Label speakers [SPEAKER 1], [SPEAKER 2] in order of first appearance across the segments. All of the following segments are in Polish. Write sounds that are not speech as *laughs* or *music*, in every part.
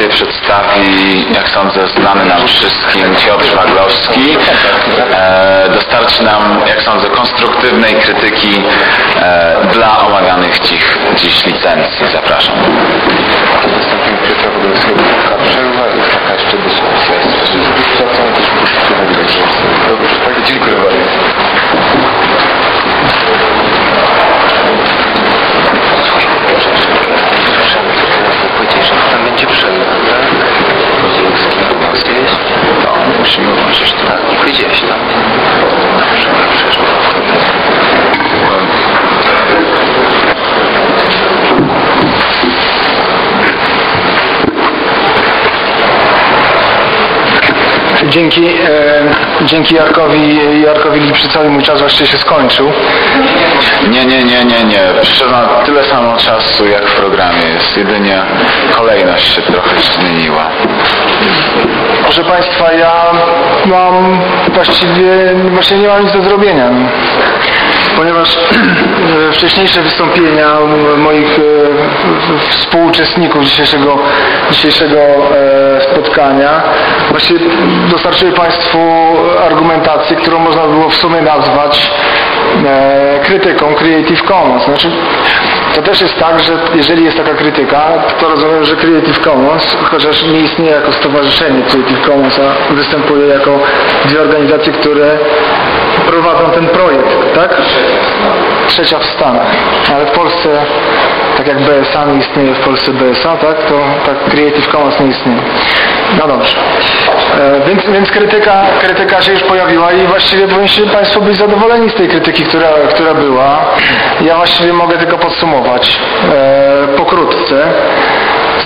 [SPEAKER 1] lekcję przedstawi, jak sądzę, znany nam wszystkim Piotr Waglowski. E, dostarczy nam, jak sądzę, konstruktywnej krytyki e, dla omawianych dziś, dziś licencji. Zapraszam.
[SPEAKER 2] Wystąpienie Piotra Wodolskiego, taka przerwa i taka jeszcze dyskusja. Dobrze. Tak, dziękuję bardzo. Tam będzie przerwa, tak? Wodolski, Wodolski jest?
[SPEAKER 1] No, musimy włączyć to.
[SPEAKER 2] Tak, powiedziałeś tam. Dobrze, przerwa.
[SPEAKER 3] Dzięki, e, dzięki Jarkowi, Jarkowi Lipszycowi mój czas właściwie się skończył.
[SPEAKER 1] Nie, nie, nie, nie, nie. Przyszedł na tyle samo czasu jak w programie. Jest jedynie kolejność się trochę zmieniła.
[SPEAKER 3] Proszę Państwa, ja mam właściwie, właśnie nie mam nic do zrobienia. Ponieważ e, wcześniejsze wystąpienia moich e, współuczestników dzisiejszego, dzisiejszego e, spotkania właściwie dostarczyły Państwu argumentację, którą można było w sumie nazwać krytyką Creative Commons. Znaczy, to też jest tak, że jeżeli jest taka krytyka, to rozumiem, że Creative Commons, chociaż nie istnieje jako stowarzyszenie Creative Commons, a występuje jako dwie organizacje, które prowadzą ten projekt, tak? Trzecia w Stanach. Ale w Polsce, tak jak BSA nie istnieje w Polsce BSA, tak? To tak Creative Commons nie istnieje. No dobrze. E, więc, więc krytyka, krytyka się już pojawiła i właściwie powinniście Państwo być zadowoleni z tej krytyki, która, która była. Ja właściwie mogę tylko podsumować e, pokrótce.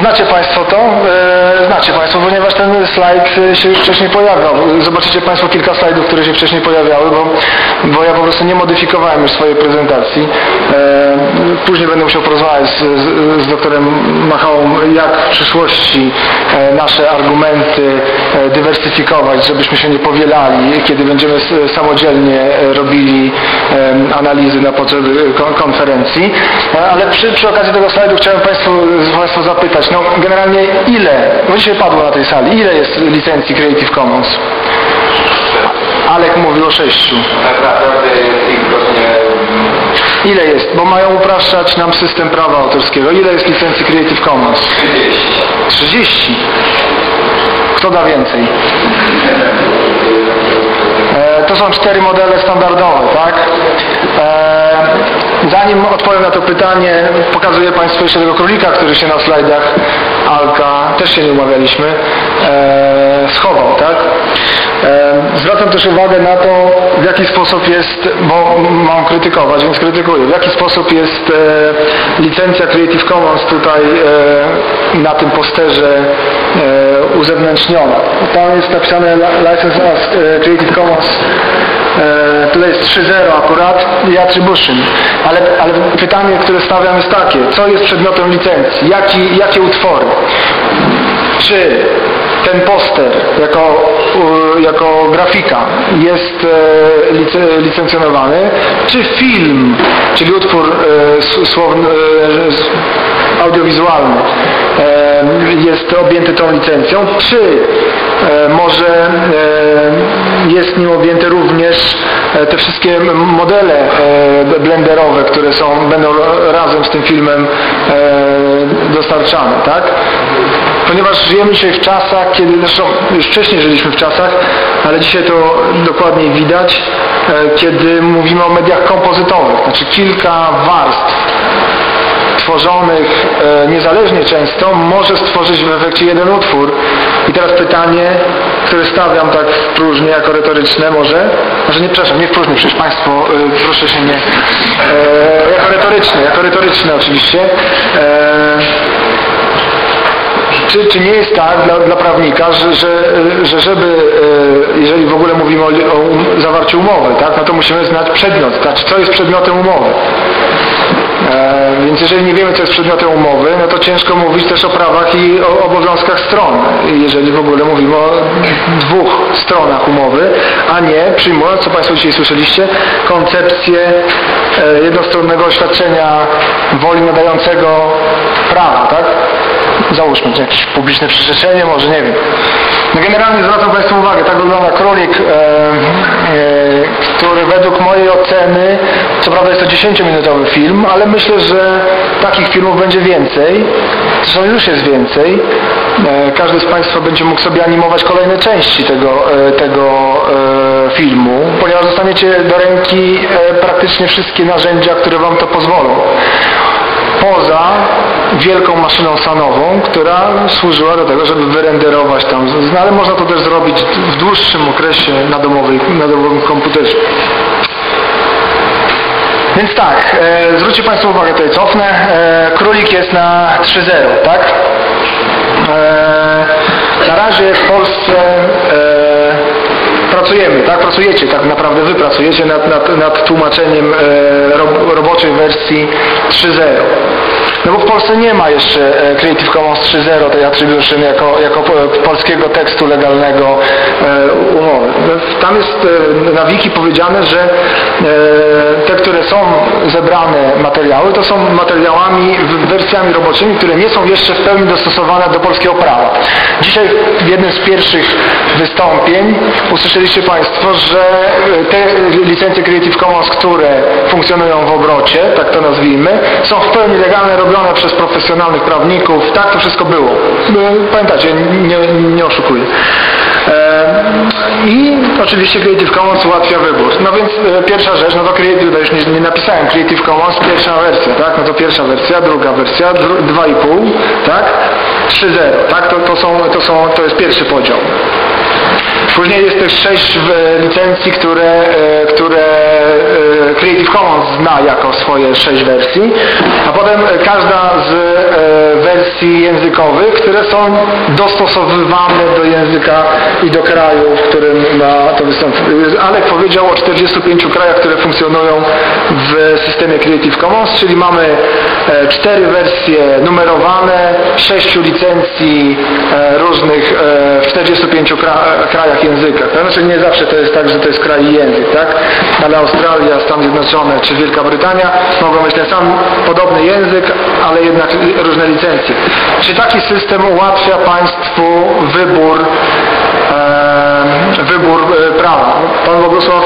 [SPEAKER 3] Znacie Państwo to? E, znacie Państwo, ponieważ ten slajd e, się już wcześniej pojawiał. Zobaczycie Państwo kilka slajdów, które się wcześniej pojawiały, bo, bo ja po prostu nie modyfikowałem już swojej prezentacji. E, później będę musiał porozmawiać z, z, doktorem Machałą, jak w przyszłości nasze argumenty dywersyfikować, żebyśmy się nie powielali, kiedy będziemy samodzielnie robili analizy na potrzeby kon- konferencji. Ale przy, przy okazji tego slajdu chciałem Państwu, Państwa zapytać, no generalnie ile, bo dzisiaj padło na tej sali, ile jest licencji Creative Commons? Alek mówił o sześciu.
[SPEAKER 2] Tak
[SPEAKER 3] Ile jest? Bo mają upraszczać nam system prawa autorskiego. Ile jest licencji Creative Commons?
[SPEAKER 2] 30.
[SPEAKER 3] 30. Kto da więcej? E, to są cztery modele standardowe, tak? E, zanim odpowiem na to pytanie, pokazuję Państwu jeszcze tego królika, który się na slajdach Alka, też się nie umawialiśmy, e, schował, tak? Zwracam też uwagę na to, w jaki sposób jest, bo mam krytykować, więc krytykuję, w jaki sposób jest e, licencja Creative Commons tutaj e, na tym posterze e, uzewnętrzniona. Tam jest napisane li- License as Creative Commons e, tutaj jest 3.0 akurat i attribution. Ale, ale pytanie, które stawiam jest takie, co jest przedmiotem licencji? Jaki, jakie utwory? Czy ten poster jako, jako grafika jest e, lice- licencjonowany, czy film, czyli utwór e, słowny, audiowizualny jest objęty tą licencją, czy e, może e, jest nim objęte również e, te wszystkie modele blenderowe, które są, będą razem z tym filmem dostarczane, tak? Ponieważ żyjemy dzisiaj w czasach, kiedy zresztą już wcześniej żyliśmy w czasach, ale dzisiaj to dokładniej widać, kiedy mówimy o mediach kompozytowych, znaczy kilka warstw tworzonych e, niezależnie często może stworzyć w efekcie jeden utwór. I teraz pytanie, które stawiam tak w próżni jako retoryczne może, może nie, przepraszam, nie w próżni, przecież Państwo e, proszę się nie, e, jako retoryczne, jako retoryczne oczywiście. Czy, czy nie jest tak dla, dla prawnika, że, że, że żeby, jeżeli w ogóle mówimy o, o um, zawarciu umowy, tak, no to musimy znać przedmiot, znaczy co jest przedmiotem umowy. E, więc jeżeli nie wiemy, co jest przedmiotem umowy, no to ciężko mówić też o prawach i o obowiązkach stron, jeżeli w ogóle mówimy o dwóch stronach umowy, a nie przyjmując, co Państwo dzisiaj słyszeliście, koncepcję e, jednostronnego oświadczenia woli nadającego prawa, tak? załóżmy, jakieś publiczne przyrzeczenie, może nie wiem. No generalnie zwracam Państwu uwagę, tak wygląda królik, e, e, który według mojej oceny, prawda jest to 10-minutowy film, ale myślę, że takich filmów będzie więcej, zresztą już jest więcej. E, każdy z Państwa będzie mógł sobie animować kolejne części tego, e, tego e, filmu, ponieważ dostaniecie do ręki praktycznie wszystkie narzędzia, które Wam to pozwolą poza wielką maszyną sanową, która służyła do tego, żeby wyrenderować tam, no ale można to też zrobić w dłuższym okresie na, domowej, na domowym komputerze. Więc tak, e, zwróćcie Państwo uwagę, tutaj cofnę, e, królik jest na 3.0, tak? E, na razie w Polsce e, pracujemy, tak? Pracujecie, tak naprawdę wy pracujecie nad, nad, nad tłumaczeniem e, roboczej wersji 3.0. No bo w Polsce nie ma jeszcze e, Creative Commons 3.0 tej attribution jako, jako po- polskiego tekstu legalnego e, umowy. No, Tam jest e, na wiki powiedziane, że e, te, które są zebrane materiały, to są materiałami, wersjami roboczymi, które nie są jeszcze w pełni dostosowane do polskiego prawa. Dzisiaj w jednym z pierwszych wystąpień usłyszeliście Państwo, że e, te licencje Creative Commons, które funkcjonują w obrocie, tak to nazwijmy, są w pełni legalne, robione przez profesjonalnych prawników. Tak to wszystko było. Pamiętacie, nie, nie oszukuję. E, I oczywiście Creative Commons ułatwia wybór. No więc e, pierwsza rzecz, no to Creative, już nie, nie napisałem Creative Commons, pierwsza wersja, tak? No to pierwsza wersja, druga wersja, dru- 2,5, tak? 3.0, tak? To, to, są, to, są, to jest pierwszy podział. Później jest też sześć w- licencji, które, e, które e, Creative Commons zna jako swoje sześć wersji, a potem e, każda z e, wersji językowych, które są dostosowywane do języka i do kraju, w którym ma to wystąpić. Alek powiedział o 45 krajach, które funkcjonują w systemie Creative Commons, czyli mamy e, cztery wersje numerowane, sześciu licencji e, różnych e, w 45 kra- krajach języka. To znaczy nie zawsze to jest tak, że to jest kraj i język, tak? Ale Australia, Stany Zjednoczone czy Wielka Brytania mogą mieć ten sam podobny język, ale jednak różne licencje. Czy taki system ułatwia Państwu wybór e, wybór e, prawa. Pan Bogusław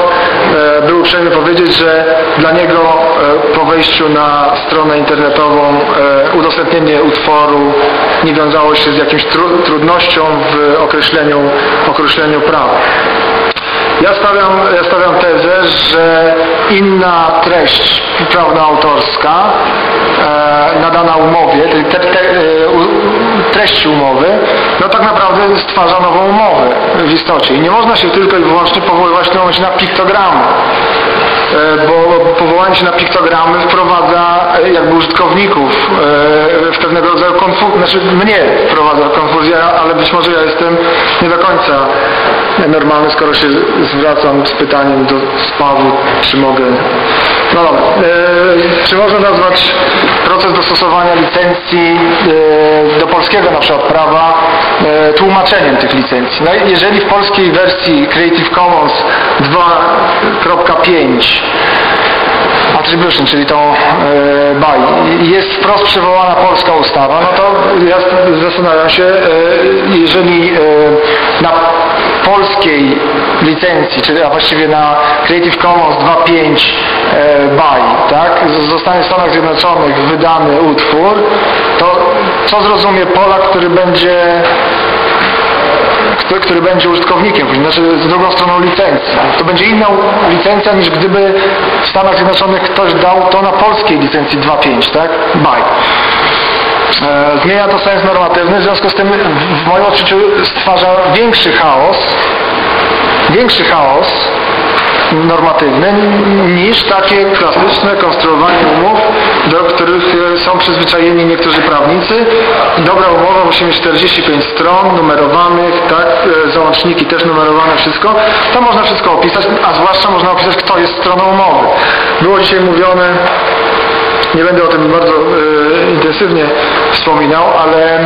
[SPEAKER 3] był uprzejmy powiedzieć, że dla niego e, po wejściu na stronę internetową e, udostępnienie utworu nie wiązało się z jakimś tru, trudnością w określeniu, określeniu prawa. Ja stawiam, ja stawiam tezę, że inna treść prawnoautorska e, nadana umowie, te, te, te, e, umowy, no tak naprawdę stwarza nową umowę w istocie. I nie można się tylko i wyłącznie powoływać na piktogramy bo powołanie się na piktogramy wprowadza e, jakby użytkowników e, w pewnego rodzaju konfuzję, znaczy mnie wprowadza konfuzję, ale być może ja jestem nie do końca normalny, skoro się zwracam z pytaniem do spawu, czy mogę... No dobra, e, czy można nazwać proces dostosowania licencji e, do polskiego na przykład prawa e, tłumaczeniem tych licencji? No, jeżeli w polskiej wersji Creative Commons 2.5 attribution, czyli tą e, BAI, jest wprost przywołana polska ustawa, no to ja zastanawiam się, e, jeżeli e, na polskiej licencji, czyli a właściwie na Creative Commons 2.5 e, BAI, tak, zostanie w Stanach Zjednoczonych wydany utwór, to co zrozumie Polak, który będzie który, który będzie użytkownikiem, znaczy z drugą stroną licencji. To będzie inna licencja niż gdyby w Stanach Zjednoczonych ktoś dał to na polskiej licencji 2.5, tak? BY. E, Zmienia to sens normatywny, w związku z tym w moim odczuciu stwarza większy chaos, większy chaos normatywny niż takie klasyczne konstruowanie umów, do których e, są przyzwyczajeni niektórzy prawnicy. Dobra umowa musi mieć 45 stron numerowanych, tak, e, załączniki też numerowane, wszystko. To można wszystko opisać, a zwłaszcza można opisać, kto jest stroną umowy. Było dzisiaj mówione nie będę o tym bardzo e, intensywnie wspominał, ale,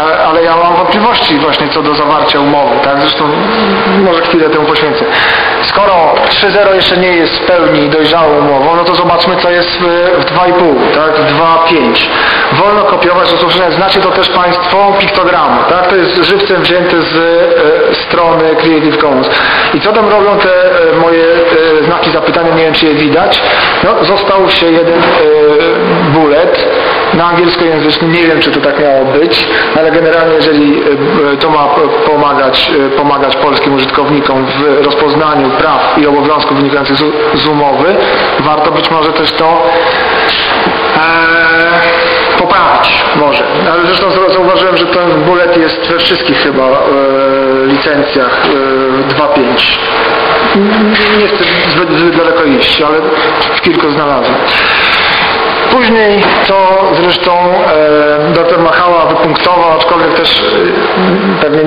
[SPEAKER 3] a- ale ja mam wątpliwości właśnie co do zawarcia umowy, tak? Zresztą może chwilę temu poświęcę. Skoro 3.0 jeszcze nie jest w pełni dojrzałą umową, no to zobaczmy co jest w, w 2.5, tak? W 2.5. Wolno kopiować, znacie to też Państwo piktogramy, tak? To jest żywcem wzięte z e, strony Creative Commons. I co tam robią te e, moje e, znaki zapytania, nie wiem czy je widać. No, został się jeden e, bullet na angielskojęzyczny, nie wiem czy to tak miało być, ale generalnie jeżeli e, to ma pomagać, e, pomagać polskim użytkownikom w rozpoznaniu praw i obowiązków wynikających z, umowy, warto być może też to e, poprawić może. Ale zresztą zau- zauważyłem, że ten bullet jest we wszystkich chyba e, licencjach e, 2.5. Nie chcę zbyt, zbyt daleko iść, ale w kilku znalazłem. Później to zresztą e, dr Machała wypunktował, aczkolwiek też e, pewnie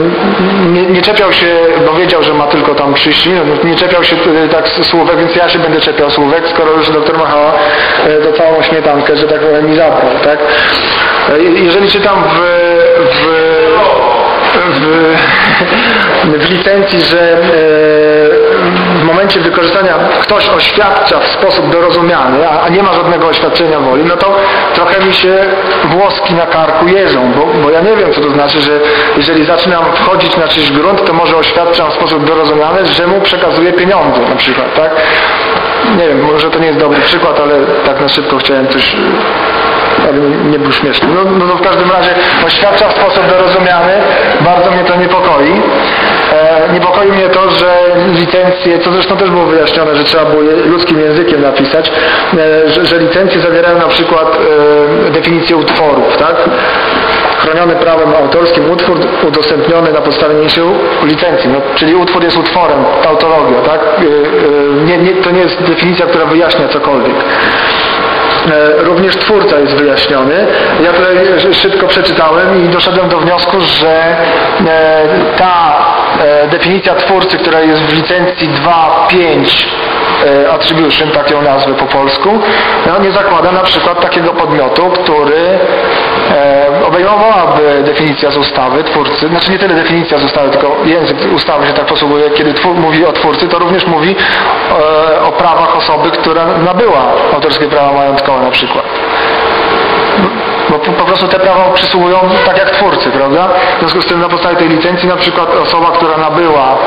[SPEAKER 3] nie, nie czepiał się, bo wiedział, że ma tylko tam 30 minut, nie czepiał się e, tak słówek, więc ja się będę czepiał słówek, skoro już dr Machała e, to całą śmietankę, że tak powiem, mi zabrał. Tak? E, jeżeli czytam w, w, w, w licencji, że e, momencie wykorzystania ktoś oświadcza w sposób dorozumiany, a, a nie ma żadnego oświadczenia woli, no to trochę mi się włoski na karku jeżą, bo, bo ja nie wiem, co to znaczy, że jeżeli zaczynam wchodzić na czyjś grunt, to może oświadczam w sposób dorozumiany, że mu przekazuję pieniądze na przykład, tak? Nie wiem, może to nie jest dobry przykład, ale tak na szybko chciałem coś ale nie był śmieszny. No, no to w każdym razie oświadcza w sposób dorozumiany. Bardzo mnie to niepokoi. E, niepokoi mnie to, że licencje, co zresztą też było wyjaśnione, że trzeba było ludzkim językiem napisać, e, że, że licencje zawierają na przykład e, definicję utworów, tak? Chroniony prawem autorskim utwór udostępniony na podstawie niniejszej licencji, no, czyli utwór jest utworem, tautologia, tak? E, e, nie, nie, to nie jest definicja, która wyjaśnia cokolwiek. E, Również twórca jest wyjaśniony. Ja tutaj szybko przeczytałem i doszedłem do wniosku, że e, ta e, definicja twórcy, która jest w licencji 2.5 e, attribution, tak ją nazwę po polsku, no, nie zakłada na przykład takiego podmiotu, który e, obejmowałaby definicja z ustawy twórcy, znaczy nie tyle definicja z ustawy, tylko język ustawy się tak posługuje, kiedy twór, mówi o twórcy, to również mówi e, o prawach osoby, która nabyła autorskie prawa majątkowe na przykład. Bo po, po prostu te prawa przysługują tak jak twórcy, prawda? W związku z tym na podstawie tej licencji na przykład osoba, która nabyła,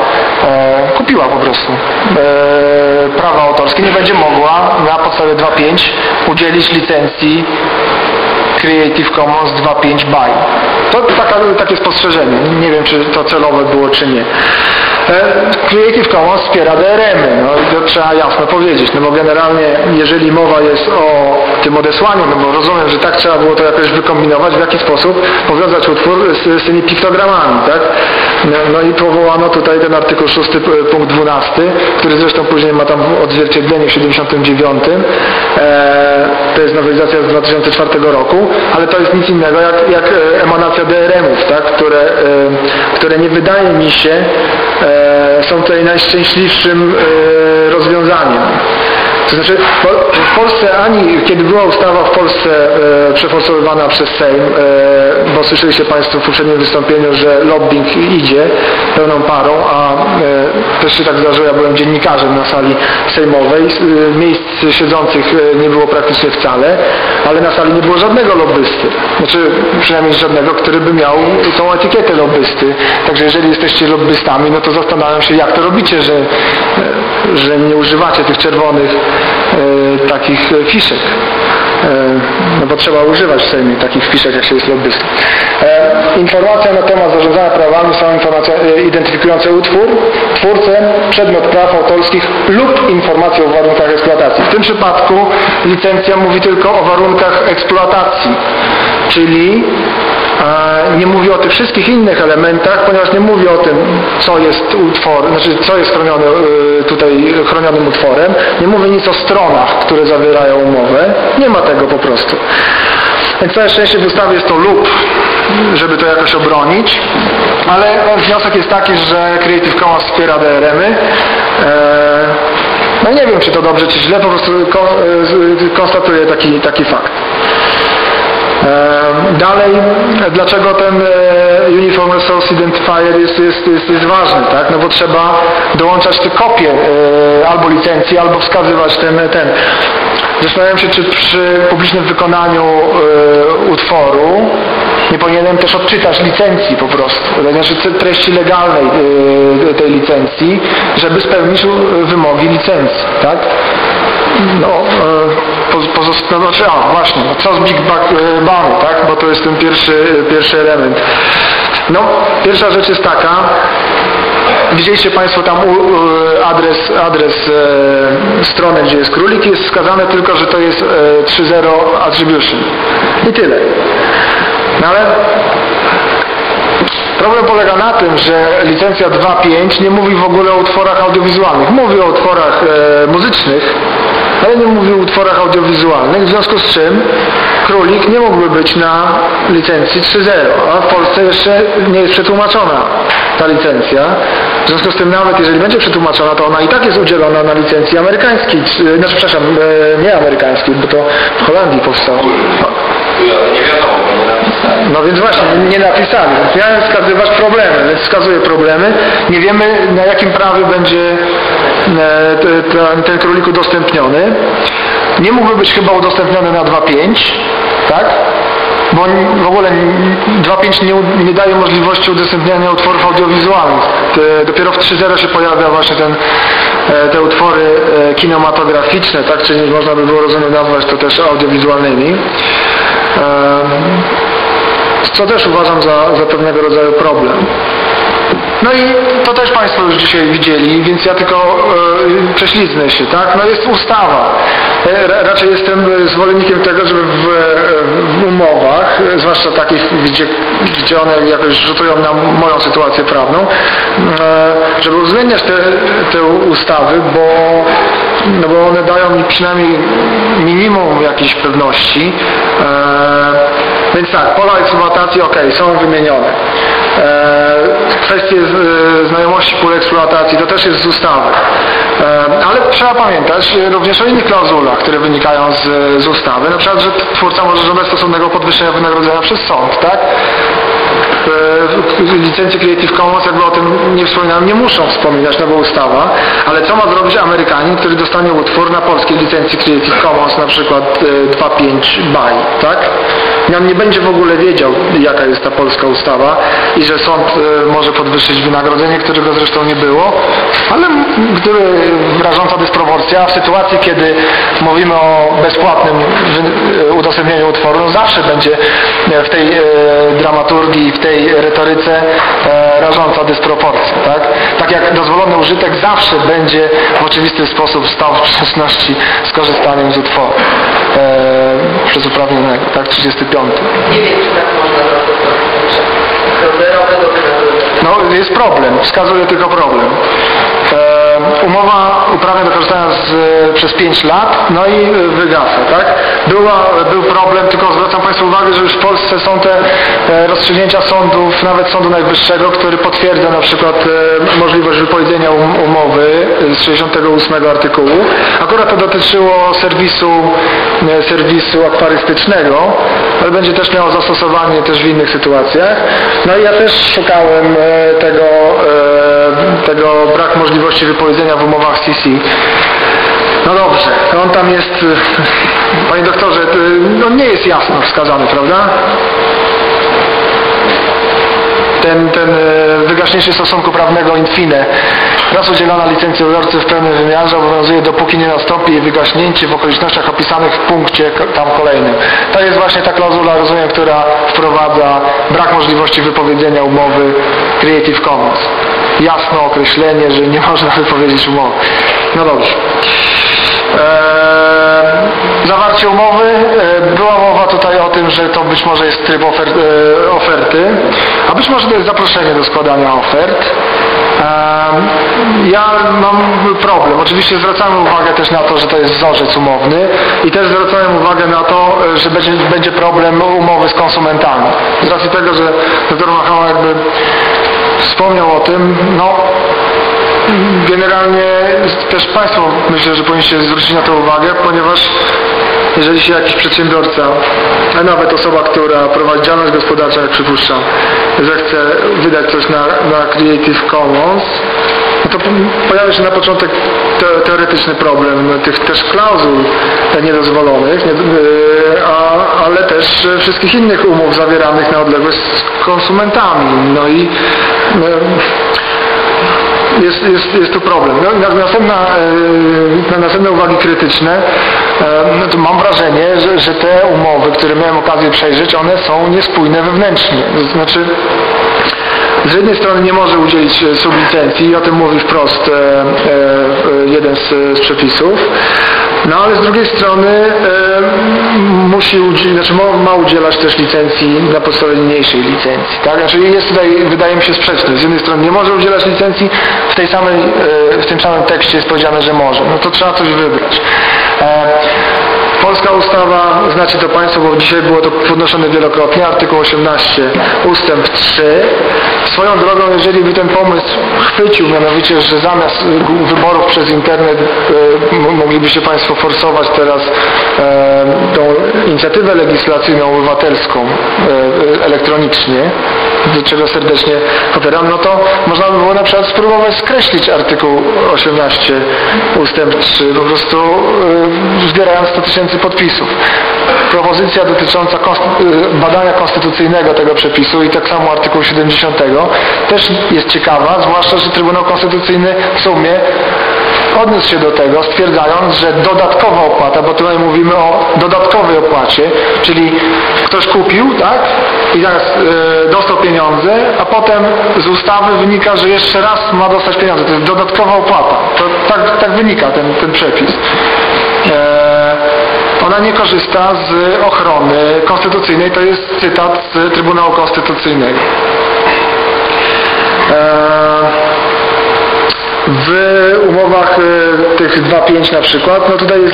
[SPEAKER 3] e, kupiła po prostu e, prawa autorskie, nie będzie mogła na podstawie 2.5 udzielić licencji Creative Commons 2.5 BY. To taka, takie spostrzeżenie. Nie wiem, czy to celowe było, czy nie. Creative Commons wspiera DRM-y. No, to trzeba jasno powiedzieć, no bo generalnie, jeżeli mowa jest o tym odesłaniu, no bo rozumiem, że tak trzeba było to jakoś wykombinować, w jaki sposób powiązać utwór z, z tymi piktogramami, tak? No, no i powołano tutaj ten artykuł 6 p- punkt 12, który zresztą później ma tam odzwierciedlenie w 79. E, to jest nowelizacja z 2004 roku, ale to jest nic innego jak, jak e, emanacja DRM-ów, tak? które, e, które nie wydaje mi się e, są tutaj najszczęśliwszym e, rozwiązaniem. To znaczy, w Polsce ani, kiedy była ustawa w Polsce e, przeforsowywana przez Sejm, e, bo słyszeliście Państwo w poprzednim wystąpieniu, że lobbying idzie pełną parą, a e, też się tak zdarzyło, ja byłem dziennikarzem na sali sejmowej, e, miejsc siedzących e, nie było praktycznie wcale, ale na sali nie było żadnego lobbysty, znaczy przynajmniej żadnego, który by miał tą etykietę lobbysty. Także jeżeli jesteście lobbystami, no to zastanawiam się, jak to robicie, że, że nie używacie tych czerwonych takich e, fiszek. E, no bo trzeba używać w Sejmie takich fiszek, jak się jest lobbystą. E, informacja na temat zarządzania prawami są informacje e, identyfikujące utwór, twórcę, przedmiot praw autorskich lub informacje o warunkach eksploatacji. W tym przypadku licencja mówi tylko o warunkach eksploatacji, czyli e, nie mówi o tych wszystkich innych elementach, ponieważ nie mówi o tym, co jest utwór, znaczy co jest chronione e, tutaj chronionym utworem, nie mówi nic o stronach, które zawierają umowę, nie ma tego po prostu. Więc całe szczęście w ustawie jest to lub, żeby to jakoś obronić, ale wniosek jest taki, że Creative Commons wspiera DRM-y. E, no nie wiem, czy to dobrze, czy źle, po prostu ko, konstatuję taki, taki fakt. Dalej, dlaczego ten e, Uniform Source Identifier jest, jest, jest, jest ważny, tak? No bo trzeba dołączać te kopie e, albo licencji, albo wskazywać ten, ten. Zastanawiam się, czy przy publicznym wykonaniu e, utworu nie powinienem też odczytać licencji po prostu, to znaczy treści legalnej tej licencji, żeby spełnić wymogi licencji, tak? No, e, pozostał, no, znaczy, a właśnie, no, co z Big Bang, tak? Bo to jest ten pierwszy, pierwszy element. No, pierwsza rzecz jest taka, Widzieliście Państwo tam adres, adres e, strony, gdzie jest królik jest wskazane tylko, że to jest e, 3.0 attribution. I tyle. No ale problem polega na tym, że licencja 2.5 nie mówi w ogóle o utworach audiowizualnych. Mówi o utworach e, muzycznych, ale nie mówi o utworach audiowizualnych, w związku z czym Królik nie mógłby być na licencji 3.0, a w Polsce jeszcze nie jest przetłumaczona ta licencja. W związku z tym nawet jeżeli będzie przetłumaczona, to ona i tak jest udzielona na licencji amerykańskiej, znaczy przepraszam, e, nie amerykańskiej, bo to w Holandii powstało.
[SPEAKER 2] Nie wiadomo.
[SPEAKER 3] No więc właśnie, nie napisali. Miałem wskazywać problemy, więc wskazuję problemy. Nie wiemy na jakim prawie będzie e, ten królik udostępniony. Nie mógłby być chyba udostępniony na 2.5, tak? Bo w ogóle 2.5 nie, nie daje możliwości udostępniania utworów audiowizualnych. Dopiero w 3.0 się pojawia właśnie ten, e, te utwory e, kinematograficzne, tak? Czyli można by było rozumiem nazwać to też audiowizualnymi. Co też uważam za, za pewnego rodzaju problem. No i to też Państwo już dzisiaj widzieli, więc ja tylko e, prześliznę się, tak? No jest ustawa. E, raczej jestem zwolennikiem tego, żeby w, w umowach, zwłaszcza takich, gdzie, gdzie one jakoś rzutują na moją sytuację prawną, e, żeby uwzględniać te, te ustawy, bo, no bo one dają mi przynajmniej minimum jakiejś pewności. E, więc tak, pola eksploatacji ok, są wymienione. E, kwestie z, znajomości pól eksploatacji to też jest z ustawy. E, ale trzeba pamiętać również o innych klauzulach, które wynikają z, z ustawy. Na przykład, że twórca może żądać stosownego podwyższenia wynagrodzenia przez sąd, tak? E, licencje Creative Commons, jakby o tym nie wspominałem, nie muszą wspominać, no bo ustawa, ale co ma zrobić Amerykanin, który dostanie utwór na polskiej licencji Creative Commons, na przykład 2.5 BY, tak? I on nie będzie w ogóle wiedział, jaka jest ta polska ustawa i że sąd e, może podwyższyć wynagrodzenie, którego zresztą nie było, ale gdyby rażąca dysproporcja w sytuacji, kiedy mówimy o bezpłatnym udostępnieniu utworu, no zawsze będzie w tej dramaturgii, w tej retoryce rażąca dysproporcja. Tak? tak jak dozwolony użytek zawsze będzie w oczywisty sposób stał w sprzeczności z korzystaniem z utworu e, przez uprawnionego, tak? 35.
[SPEAKER 4] Nie wiem, czy tak można.
[SPEAKER 3] No jest problem, wskazuje tylko problem. E, umowa uprawnia do korzystania z, przez 5 lat, no i wygasa, tak? Była, był problem, tylko zwracam Państwu uwagę, że już w Polsce są te e, rozstrzygnięcia sądów, nawet Sądu Najwyższego, który potwierdza na przykład e, możliwość wypowiedzenia um, umowy z 68 artykułu. Akurat to dotyczyło serwisu, e, serwisu akwarystycznego, ale będzie też miało zastosowanie też w innych sytuacjach. No i ja też szukałem tego, tego brak możliwości wypowiedzenia w umowach CC. No dobrze, on tam jest, panie doktorze, no nie jest jasno wskazany, prawda? Ten, ten wygaśnięcie stosunku prawnego in fine. Raz udzielona licencjodawcy w pełnym wymiarze obowiązuje dopóki nie nastąpi jej wygaśnięcie w okolicznościach opisanych w punkcie tam kolejnym. To jest właśnie ta klauzula, rozumiem, która wprowadza brak możliwości wypowiedzenia umowy Creative Commons. Jasne określenie, że nie *laughs* można wypowiedzieć umowy. No dobrze. Eee, zawarcie umowy. Eee, była mowa tutaj o tym, że to być może jest tryb ofer eee, oferty, a być może to jest zaproszenie do składania ofert. Ja mam problem. Oczywiście zwracamy uwagę też na to, że to jest wzorzec umowny i też zwracałem uwagę na to, że będzie, będzie problem umowy z konsumentami. Z racji tego, że dr Machała jakby wspomniał o tym, no generalnie też Państwo myślę, że powinniście zwrócić na to uwagę, ponieważ jeżeli się jakiś przedsiębiorca, a nawet osoba, która prowadzi działalność gospodarczą, jak przypuszczam, zechce wydać coś na, na Creative Commons, no to pojawia się na początek te, teoretyczny problem no, tych też klauzul niedozwolonych, nie, a, ale też wszystkich innych umów zawieranych na odległość z konsumentami. No i jest, jest, jest tu problem. No, następna, na następne uwagi krytyczne, no to mam wrażenie, że, że te umowy, które miałem okazję przejrzeć, one są niespójne wewnętrznie. To znaczy, z jednej strony nie może udzielić sublicencji i o tym mówi wprost e, e, jeden z, przepisów, no ale z drugiej strony e, musi znaczy ma udzielać też licencji na podstawie niniejszej licencji. Tak? Znaczy jest tutaj, wydaje mi się, sprzeczność. Z jednej strony nie może udzielać licencji, w, tej samej, w tym samym tekście jest powiedziane, że może. No to trzeba coś wybrać. Polska ustawa, znacie to Państwo, bo dzisiaj było to podnoszone wielokrotnie, artykuł 18 ustęp 3. Swoją drogą, jeżeli by ten pomysł chwycił, mianowicie, że zamiast wyborów przez internet e, mogliby się Państwo forsować teraz e, tą inicjatywę legislacyjną obywatelską e, elektronicznie, do czego serdecznie popieram, no to można by było na przykład spróbować skreślić artykuł 18 ustęp 3, po prostu zbierając 100 tysięcy podpisów. Propozycja dotycząca y, badania konstytucyjnego tego przepisu i tak samo artykułu 70 też jest ciekawa, zwłaszcza, że Trybunał Konstytucyjny w sumie odniósł się do tego, stwierdzając, że dodatkowa opłata, bo tutaj mówimy o dodatkowej opłacie, czyli ktoś kupił, tak? I zaraz e, dostał pieniądze, a potem z ustawy wynika, że jeszcze raz ma dostać pieniądze. To jest dodatkowa opłata. To tak, tak wynika ten, ten przepis. E, ona nie korzysta z ochrony konstytucyjnej, to jest cytat z Trybunału Konstytucyjnego. E, w umowach e, tych 2.5 na przykład, no tutaj jest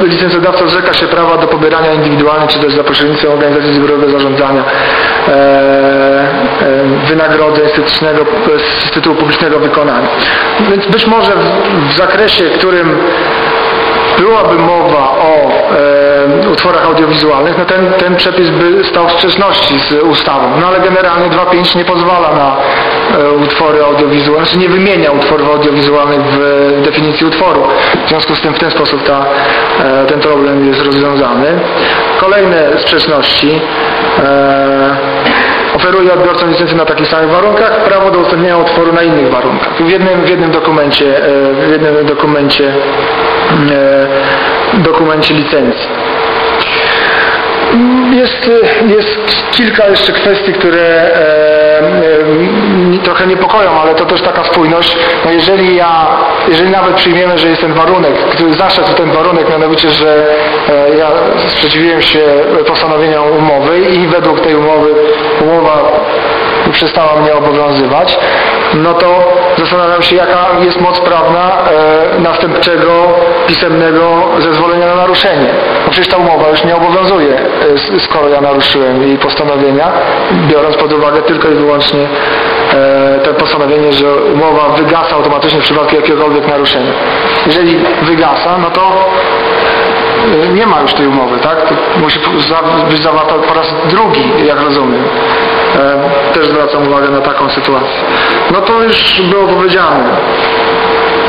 [SPEAKER 3] licencjodawca zrzeka się prawa do pobierania indywidualnych czy też za pośrednictwem organizacji zbiorowego zarządzania e, wynagrodzeń z tytułu publicznego wykonania. Więc być może w, w zakresie, którym byłaby mowa o e, utworach audiowizualnych, no ten, ten przepis by stał w sprzeczności z ustawą. No ale generalnie 2.5 nie pozwala na e, utwory audiowizualne, znaczy nie wymienia utworów audiowizualnych w definicji utworu. W związku z tym w ten sposób ta, e, ten problem jest rozwiązany. Kolejne sprzeczności. Oferuje odbiorcom licencję na takich samych warunkach prawo do udostępnienia utworu na innych warunkach. W jednym, w jednym dokumencie, e, w jednym dokumencie E, dokumencie licencji. Jest, jest kilka jeszcze kwestii, które e, trochę niepokoją, ale to też taka spójność. No jeżeli ja, jeżeli nawet przyjmiemy, że jest ten warunek, który zaszedł ten warunek, mianowicie, że e, ja sprzeciwiłem się postanowieniom umowy i według tej umowy umowa przestała mnie obowiązywać, no to zastanawiam się, jaka jest moc prawna e, następczego pisemnego zezwolenia na naruszenie. Bo przecież ta umowa już nie obowiązuje, e, skoro ja naruszyłem jej postanowienia, biorąc pod uwagę tylko i wyłącznie e, to postanowienie, że umowa wygasa automatycznie w przypadku jakiegokolwiek naruszenia. Jeżeli wygasa, no to e, nie ma już tej umowy, tak? To musi być zawarta po raz drugi, jak rozumiem. Też zwracam uwagę na taką sytuację. No to już było powiedziane.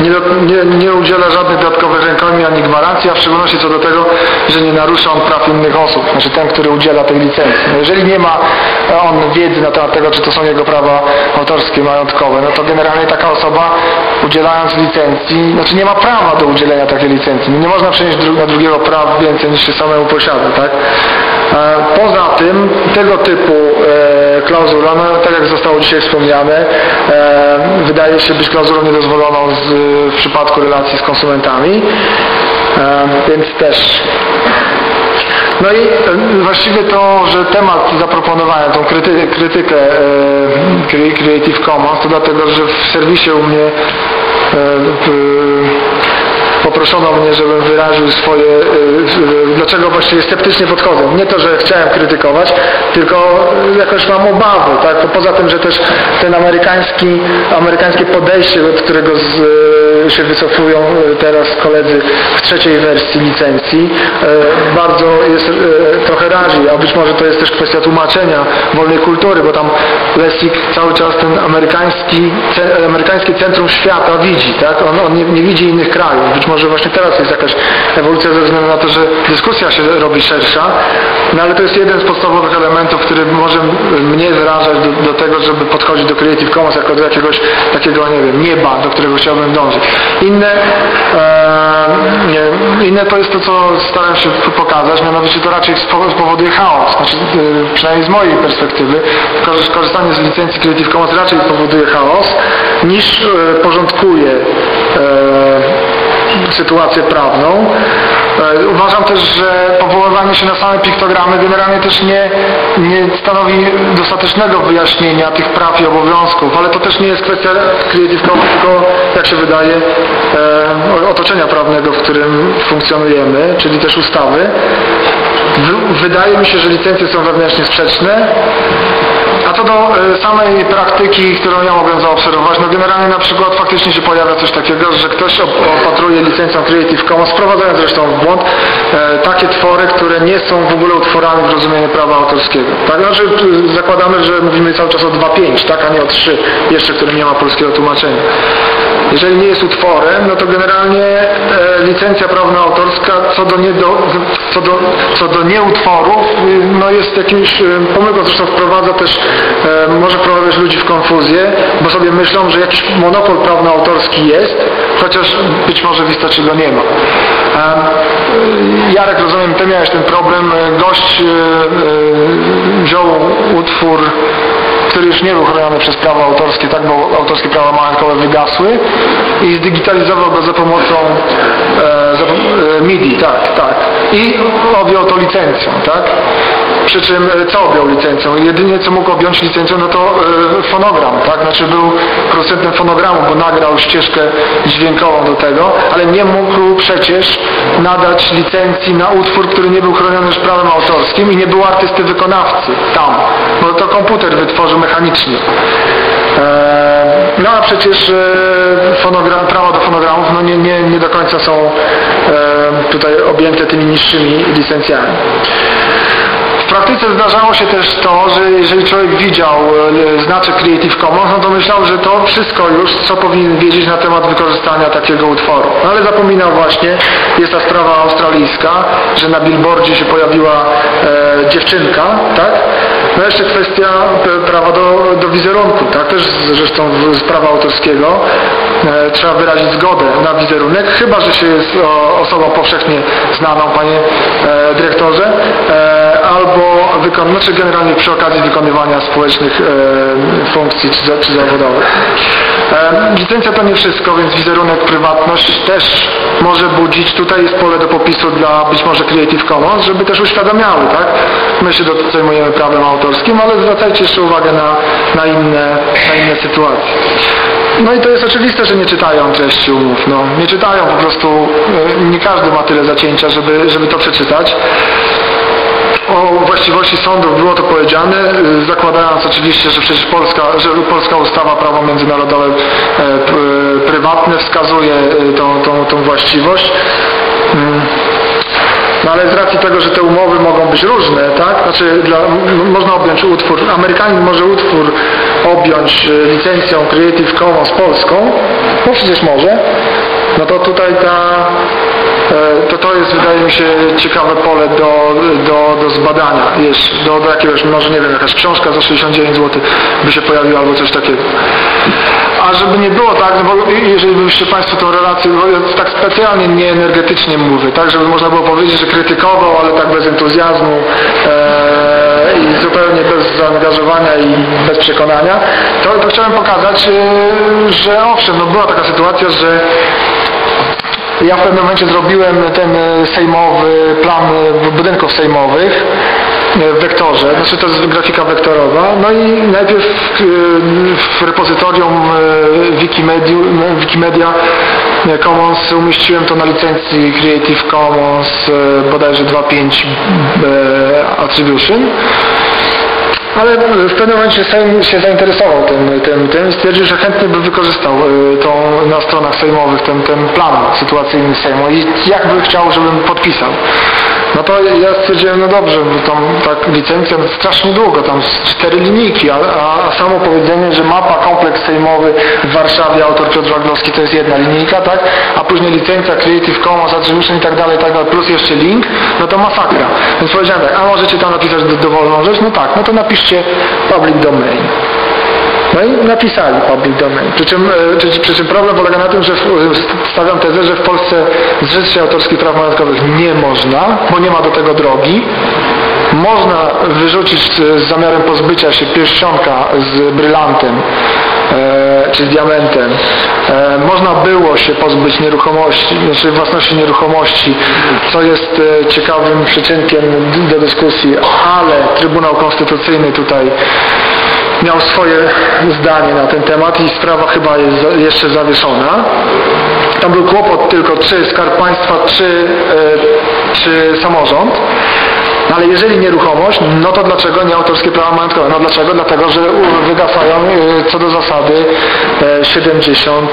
[SPEAKER 3] Nie, nie, nie, udziela żadnych dodatkowych rękojmi ani gwarancji, a w szczególności co do tego, że nie narusza on praw innych osób, znaczy ten, który udziela tej licencji. No jeżeli nie ma on wiedzy na temat tego, czy to są jego prawa autorskie, majątkowe, no to generalnie taka osoba udzielając licencji, znaczy nie ma prawa do udzielenia takiej licencji. No nie można przenieść na drugiego praw więcej niż się samemu posiada, tak? E, poza tym tego typu e, klauzula, no, tak jak zostało dzisiaj wspomniane, e, wydaje się być klauzulą niedozwoloną z, w przypadku relacji z konsumentami, więc też. No i właściwie to, że temat zaproponowałem, tą kryty, krytykę Creative Commons, to dlatego, że w serwisie u mnie poproszono mnie, żebym wyraził swoje, y, y, dlaczego właściwie sceptycznie podchodzę. Nie to, że chciałem krytykować, tylko jakoś mam obawy, tak? Poza tym, że też ten amerykański, amerykańskie podejście, od którego z, się wycofują e, teraz koledzy z trzeciej wersji licencji. Bardzo jest trochę razi, a być może to jest też kwestia tłumaczenia wolnej kultury, bo tam Lessig cały czas ten amerykański, amerykańskie centrum świata widzi, tak? On, on nie, nie widzi innych krajów. Być może właśnie teraz jest jakaś ewolucja ze względu na to, że dyskusja się robi szersza, no ale to jest jeden z podstawowych elementów, który może mnie wyrażać do, do tego, żeby podchodzić do Creative Commons jako do jakiegoś takiego, nie wiem, nieba, do którego chciałbym dążyć. Inne, e, nie, inne to jest to, co staram się pokazać, mianowicie to raczej spowoduje chaos, znaczy, e, przynajmniej z mojej perspektywy, korzystanie z licencji Creative Commons raczej powoduje chaos, niż e, porządkuje e, sytuację prawną. E, uważam też, że powoływanie się na same piktogramy generalnie też nie, nie stanowi dostatecznego wyjaśnienia tych praw i obowiązków, ale to też nie jest kwestia Creative tylko jak się wydaje e, otoczenia prawnego, w którym funkcjonujemy, czyli też ustawy. Wydaje mi się, że licencje są wewnętrznie sprzeczne, do e, samej praktyki, którą ja mogłem zaobserwować, no generalnie na przykład faktycznie się pojawia coś takiego, że ktoś opatruje licencją Creative Commons, sprowadzając zresztą w błąd e, takie twory, które nie są w ogóle utworami w rozumieniu prawa autorskiego. Tak, znaczy zakładamy, że mówimy cały czas o 2.5, tak, a nie o 3, jeszcze, który nie ma polskiego tłumaczenia. Jeżeli nie jest utworem, no to generalnie e, licencja prawna autorska co do, nie do, co do, co do nieutworów no jest jakimś e, pomyłką, zresztą wprowadza też, może wprowadzać ludzi w konfuzję, bo sobie myślą, że jakiś monopol prawno-autorski jest, chociaż być może w istocie go nie ma. E, Jarek, rozumiem, ty miałeś ten problem, e, gość e, e, wziął utwór który już nie był chroniony przez prawo autorskie, tak, bo autorskie prawa majątkowe wygasły i zdigitalizował go za pomocą e, e, MIDI, tak, tak. I objął to licencją, tak. Przy czym e, co objął licencją? Jedynie co mógł objąć licencją, no to e, fonogram, tak? Znaczy był producentem fonogramu, bo nagrał ścieżkę dźwiękową do tego, ale nie mógł przecież nadać licencji na utwór, który nie był chroniony już prawem autorskim i nie było artysty wykonawcy tam, bo to komputer wytworzył mechanicznie. E, no a przecież fonogram, prawa do fonogramów no nie, nie, nie do końca są tutaj objęte tymi niższymi licencjami. W praktyce zdarzało się też to, że jeżeli człowiek widział e, znaczek Creative Commons, no to myślał, że to wszystko już, co powinien wiedzieć na temat wykorzystania takiego utworu. No ale zapominał właśnie, jest ta sprawa australijska, że na billboardzie się pojawiła e, dziewczynka, tak? No jeszcze kwestia prawa do, do wizerunku, tak? Też zresztą z prawa autorskiego e, trzeba wyrazić zgodę na wizerunek, chyba, że się jest o, osobą powszechnie znaną, panie e, dyrektorze, e, albo wykon, znaczy generalnie przy okazji wykonywania społecznych e, funkcji czy, czy zawodowych. E, licencja to nie wszystko, więc wizerunek, prywatność też może budzić. Tutaj jest pole do popisu dla być może Creative Commons, żeby też uświadamiały, tak? My się zajmujemy prawem autorskim, ale zwracajcie jeszcze uwagę na, na, inne, na inne sytuacje. No i to jest oczywiste, że nie czytają treści umów. No, nie czytają po prostu, e, nie każdy ma tyle zacięcia, żeby, żeby to przeczytać o właściwości sądów było to powiedziane, y, zakładając oczywiście, że przecież polska, że polska ustawa prawo międzynarodowe e, prywatne wskazuje tą, tą, tą właściwość. No ale z racji tego, że te umowy mogą być różne, tak? Znaczy dla, można objąć utwór, Amerykanin może utwór objąć y, licencją Creative Commons polską, no przecież może, no to tutaj ta E, to to jest, wydaje mi się, ciekawe pole do, do, do zbadania. Jest do, do jakiegoś, może nie wiem, jakaś książka za 69 zł by się pojawiła albo coś takiego. A żeby nie było tak, no bo jeżeli byście Państwo tą relację, ja tak specjalnie nie energetycznie mówię, tak, żeby można było powiedzieć, że krytykował, ale tak bez entuzjazmu e, i zupełnie bez zaangażowania i bez przekonania, to, to chciałem pokazać, e, że owszem, no była taka sytuacja, że ja w pewnym momencie zrobiłem ten e, sejmowy plan e, budynków sejmowych wektorze, znaczy to jest grafika wektorowa. No i najpierw w repozytorium Wikimedia, Wikimedia Commons umieściłem to na licencji Creative Commons bodajże 2.5 Attribution. Ale w pewnym momencie Sejm się zainteresował tym, tym, tym i stwierdził, że chętnie by wykorzystał y, tą na stronach sejmowych ten, ten plan sytuacyjny Sejmu i jakby chciał, żebym podpisał. No to ja stwierdziłem, no dobrze, bo tam tak licencja no strasznie długo, tam cztery linijki, a, a, a samo powiedzenie, że mapa kompleks sejmowy w Warszawie, autor Piotr Waglowski to jest jedna linijka, tak? A później licencja Creative Commons, Attribution i tak dalej, tak dalej, plus jeszcze link, no to masakra. Więc powiedziałem tak, a możecie tam napisać do- dowolną rzecz? No tak, no to napiszcie public domain. No i napisali public domain. Przy czym, e, przy, przy czym problem polega na tym, że w- stawiam tezę, że w Polsce zrzec się autorskich praw majątkowych nie można, bo nie ma do tego drogi. Można wyrzucić z zamiarem pozbycia się pierścionka z brylantem e, czy z diamentem. E, można było się pozbyć nieruchomości, znaczy własności nieruchomości, co jest e, ciekawym przyczynkiem do dyskusji, ale Trybunał Konstytucyjny tutaj miał swoje zdanie na ten temat i sprawa chyba jest jeszcze zawieszona. Tam był kłopot tylko czy Skarb Państwa, czy, czy samorząd. No ale jeżeli nieruchomość, no to dlaczego nie autorskie prawa majątkowe? No dlaczego? Dlatego, że wygasają e, co do zasady e, 70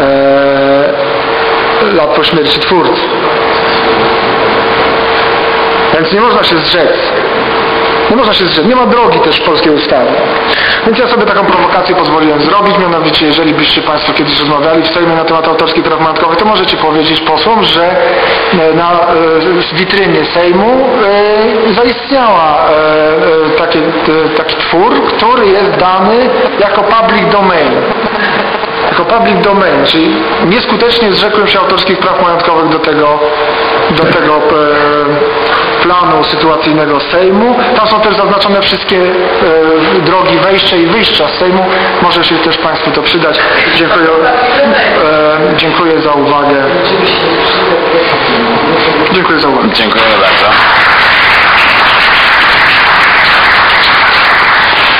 [SPEAKER 3] e, lat po śmierci twórcy. Więc nie można się zrzec. Nie można się zrzec. Nie ma drogi też w polskiej ustawie. Więc ja sobie taką prowokację pozwoliłem zrobić. Mianowicie, jeżeli byście Państwo kiedyś rozmawiali w Sejmie na temat autorskich praw majątkowych, to możecie powiedzieć posłom, że e, na e, witrynie Sejmu e, zaistniała taki, taki twór, który jest dany jako public domain jako public domain, czyli nieskutecznie zrzekłem się autorskich praw majątkowych do tego, do tego planu sytuacyjnego Sejmu. Tam są też zaznaczone wszystkie e, drogi wejścia i wyjścia z Sejmu. Może się też Państwu to przydać. Dziękuję, e, dziękuję za uwagę. Dziękuję za uwagę.
[SPEAKER 1] Dziękuję bardzo.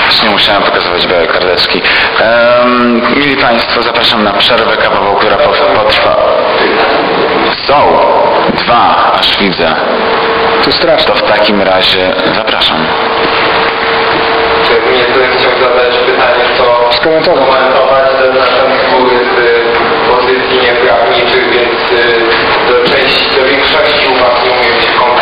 [SPEAKER 1] Już nie musiałem pokazywać białe karteczki. Um, mili Państwo, zapraszam na przerwę kawową, która po- potrwa. Są dwa, aż widzę.
[SPEAKER 3] To straszne.
[SPEAKER 1] To w takim razie zapraszam.
[SPEAKER 2] Mnie to chciał zadać pytanie, co
[SPEAKER 3] Skomentować.
[SPEAKER 2] komentować znaczem góry z pozycji nieprawniczych, więc y, do części, do większości uwag nie umiem się kompetentnie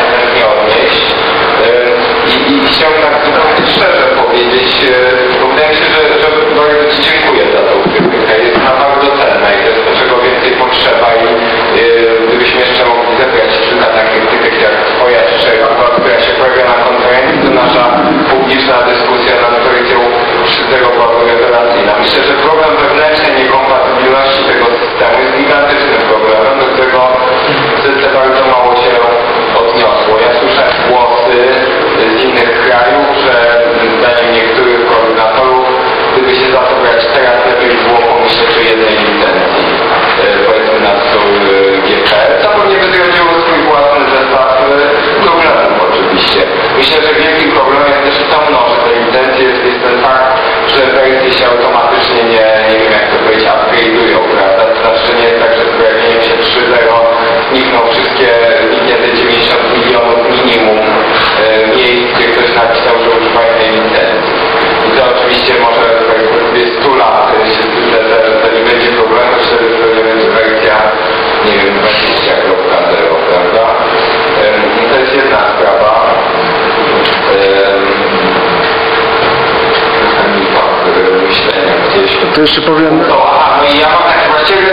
[SPEAKER 2] To jeszcze
[SPEAKER 3] powiem,
[SPEAKER 2] no i ja mam właściwie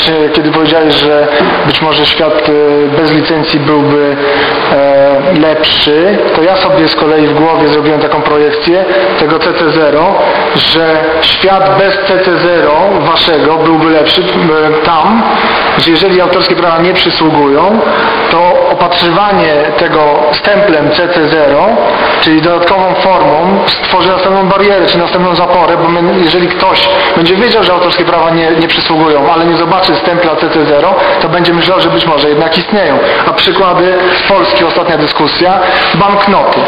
[SPEAKER 3] właśnie kiedy powiedziałeś, że być może świat e, bez licencji byłby e, lepszy, to ja sobie z kolei w głowie zrobiłem taką projekcję tego CC0, że świat bez CC0 waszego byłby lepszy e, tam, gdzie jeżeli autorskie prawa nie przysługują, to opatrywanie tego stemplem CC0, czyli dodatkową formą, stworzy następną barierę, czy następną zaporę, bo my, jeżeli ktoś będzie wiedział, że autorskie prawa nie, nie przysługują, ale nie zobaczy stempla CC0, to będzie myślał, że być może jednak istnieją. A przykłady z Polski, ostatnia dyskusja, banknoty.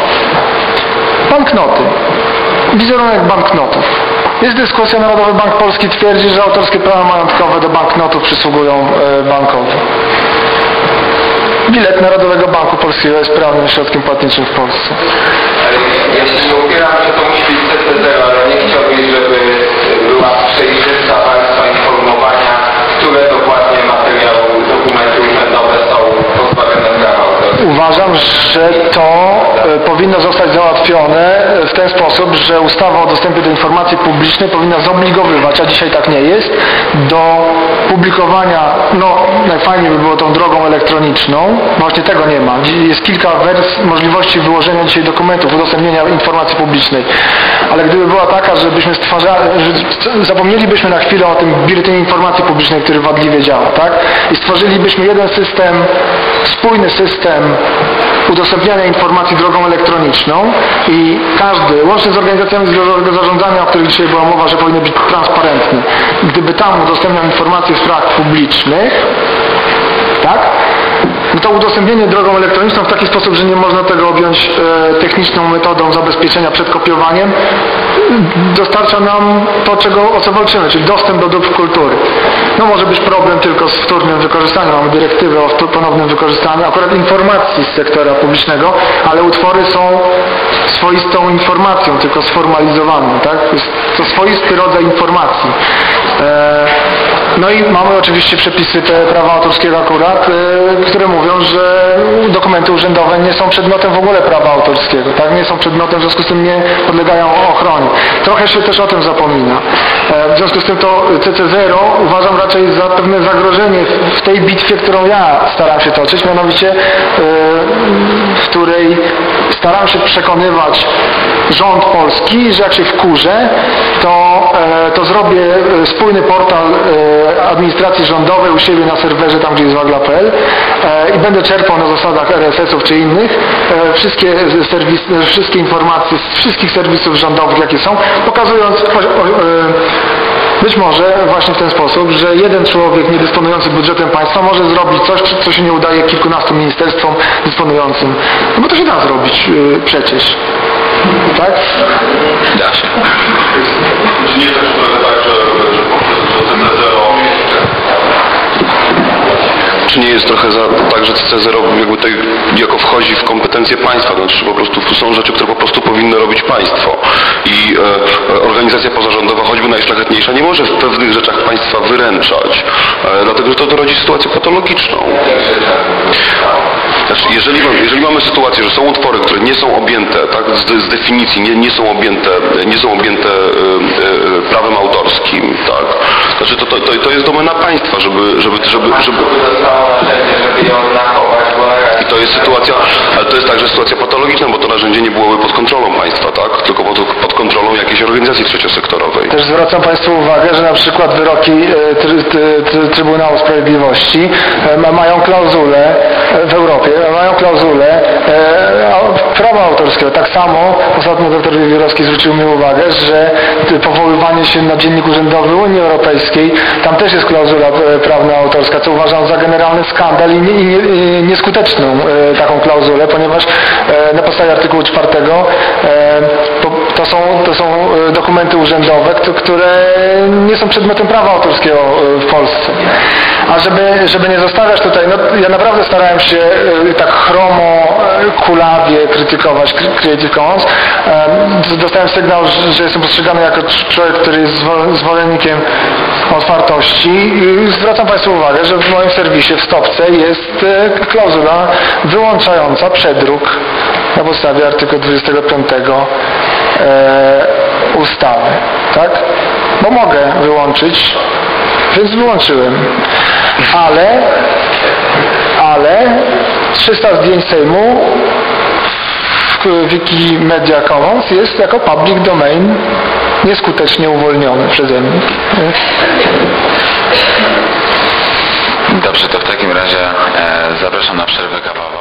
[SPEAKER 3] Banknoty. Wizerunek banknotów. Jest dyskusja, Narodowy Bank Polski twierdzi, że autorskie prawa majątkowe do banknotów przysługują e, bankowi. Bilet Narodowego Banku Polskiego jest prawnym środkiem płatniczym w Polsce.
[SPEAKER 2] Ja się nie że to musi być CC0,
[SPEAKER 3] Uważam, że to e, powinno zostać załatwione w ten sposób, że ustawa o dostępie do informacji publicznej powinna zobligowywać, a dzisiaj tak nie jest, do publikowania, no najfajniej by było tą drogą elektroniczną, właśnie tego nie ma. Jest kilka wers- możliwości wyłożenia dzisiaj dokumentów, udostępnienia informacji publicznej, ale gdyby była taka, żebyśmy stwarzali, że zapomnielibyśmy na chwilę o tym biuletynie informacji publicznej, który wadliwie działa, tak? I stworzylibyśmy jeden system, spójny system udostępniania informacji drogą elektroniczną i każdy, łącznie z organizacjami zarządzania, o których dzisiaj była mowa, że powinny być transparentne, gdyby tam udostępniał informacje w sprawach publicznych, tak? No to udostępnienie drogą elektroniczną w taki sposób, że nie można tego objąć e, techniczną metodą zabezpieczenia przed kopiowaniem, dostarcza nam to, czego, o co walczymy, czyli dostęp do dóbr kultury. No może być problem tylko z wtórnym wykorzystaniem. Mamy dyrektywę o ponownym wykorzystaniu akurat informacji z sektora publicznego, ale utwory są swoistą informacją, tylko sformalizowaną. Tak? To swoisty rodzaj informacji. E, no i mamy oczywiście przepisy te prawa autorskiego akurat, e, które mówią, że dokumenty urzędowe nie są przedmiotem w ogóle prawa autorskiego, tak? Nie są przedmiotem, w związku z tym nie podlegają ochronie. Trochę się też o tym zapomina. E, w związku z tym to CC0 uważam raczej za pewne zagrożenie w- tej bitwie, którą ja staram się toczyć, mianowicie e, w której staram się przekonywać rząd polski, że jak się wkurzę, to, e, to zrobię e, spójny portal e, administracji rządowej u siebie na serwerze, tam gdzie jest wagla.pl i będę czerpał na zasadach RSS-ów czy innych wszystkie, serwis, wszystkie informacje z wszystkich serwisów rządowych, jakie są, pokazując być może właśnie w ten sposób, że jeden człowiek nie dysponujący budżetem państwa może zrobić coś, co się nie udaje kilkunastu ministerstwom dysponującym. No bo to się da zrobić yy, przecież. Tak?
[SPEAKER 1] Da się.
[SPEAKER 5] Czy nie też trochę tak, że, że poprzez że CC0 czy nie jest trochę za, tak, że CC0 jakby tutaj jako wchodzi w kompetencje państwa, znaczy że po prostu są rzeczy, które po prostu powinno robić państwo. I e, e, organizacja pozarządowa, choćby najszlachetniejsza, nie może w pewnych rzeczach państwa wyręczać, e, dlatego że to, to rodzi sytuację patologiczną. Znaczy, jeżeli, jeżeli mamy sytuację, że są utwory, które nie są objęte, tak, z, z definicji nie, nie są objęte, nie są objęte e, e, prawem autorskim, tak, znaczy to, to, to, to jest domena państwa, żeby, żeby, żeby, żeby,
[SPEAKER 2] Narzędzie, żeby je oznakować, bo albo na raz.
[SPEAKER 5] I to jest sytuacja, ale to jest także sytuacja patologiczna, bo to narzędzie nie byłoby pod kontrolą państwa, tak? Tylko pod, pod kontrolą jakiejś organizacji trzeciosektorowej.
[SPEAKER 3] Też zwracam Państwu uwagę, że na przykład wyroki e, ty, Trybunału Sprawiedliwości e, ma- mają klauzulę e, w Europie, mają klauzulę e, au- prawa autorskiego. Tak samo ostatnio dr Wiewiórowski zwrócił mi uwagę, że powoływanie się na dziennik urzędowy Unii Europejskiej, tam też jest klauzula e, prawna autorska, co uważam za generalny skandal i, nie, i, nie, i nieskuteczną e, taką klauzulę, ponieważ e, na podstawie artykułu 4 e, to, to są, to są e, dokumenty urzędowe, które nie są przedmiotem prawa autorskiego e, w Polsce. A żeby, żeby nie zostawiać tutaj, no ja naprawdę starałem się e, tak chromo, kulawie krytykować Cre- Creative Commons. Dostałem sygnał, że jestem postrzegany jako cz- człowiek, który jest zwo- zwolennikiem otwartości. I zwracam Państwu uwagę, że w moim serwisie w stopce jest klauzula wyłączająca przedruk na podstawie artykułu 25 e, ustawy. Tak? Bo mogę wyłączyć, więc wyłączyłem. Ale, ale 300 zdjęć Sejmu w Wikimedia Commons jest jako public domain nieskutecznie uwolniony przeze mnie.
[SPEAKER 1] Dobrze, to w takim razie e, zapraszam na przerwę kawałek.